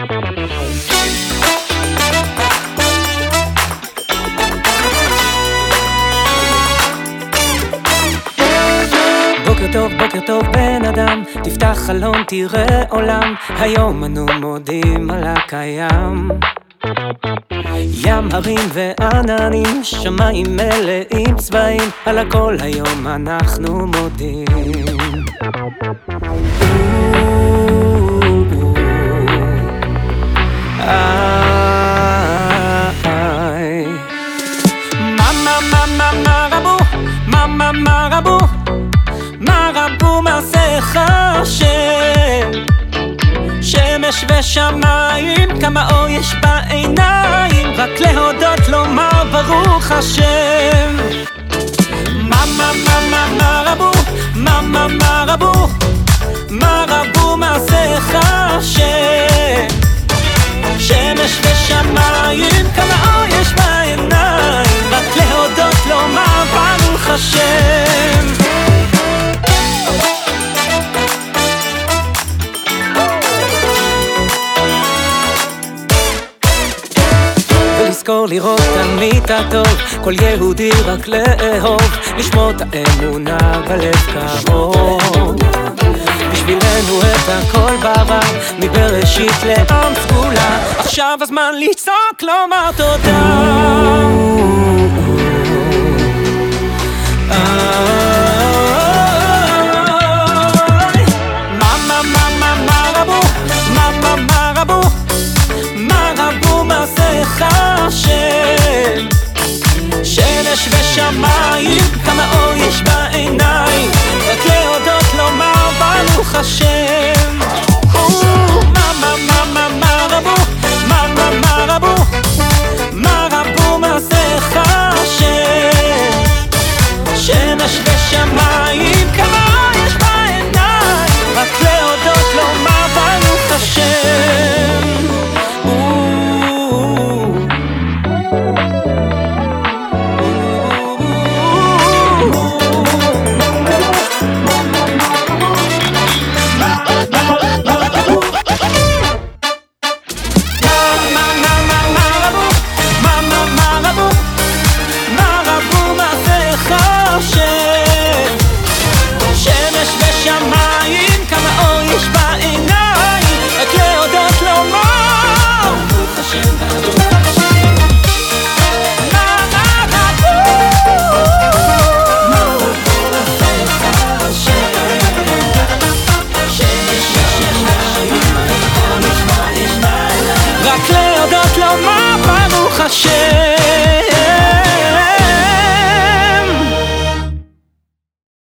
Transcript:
בוקר טוב, בוקר טוב בן אדם, תפתח חלון תראה עולם, היום אנו מודים על הקיים. ים הרים ועננים, שמיים מלאים צבעים, על הכל היום אנחנו מודים. מה מה רבו, מה מה מה רבו, מה רבו. שמש ושמיים, כמה אור יש בעיניים, רק להודות לומר ברוך השם. מה מה מה מה רבו, מה מה מה רבו, מה רבו מעשיך ולזכור לראות תמיד את הטוב, כל יהודי רק לאהוב, לשמור את האמונה בלב קרוב. בשבילנו את הכל ברא, מבראשית לעם סגולה, עכשיו הזמן לצעוק לומר תודה. מה ושמיים, כמה אור יש בעיניים, רק להודות לומר ברוך השם.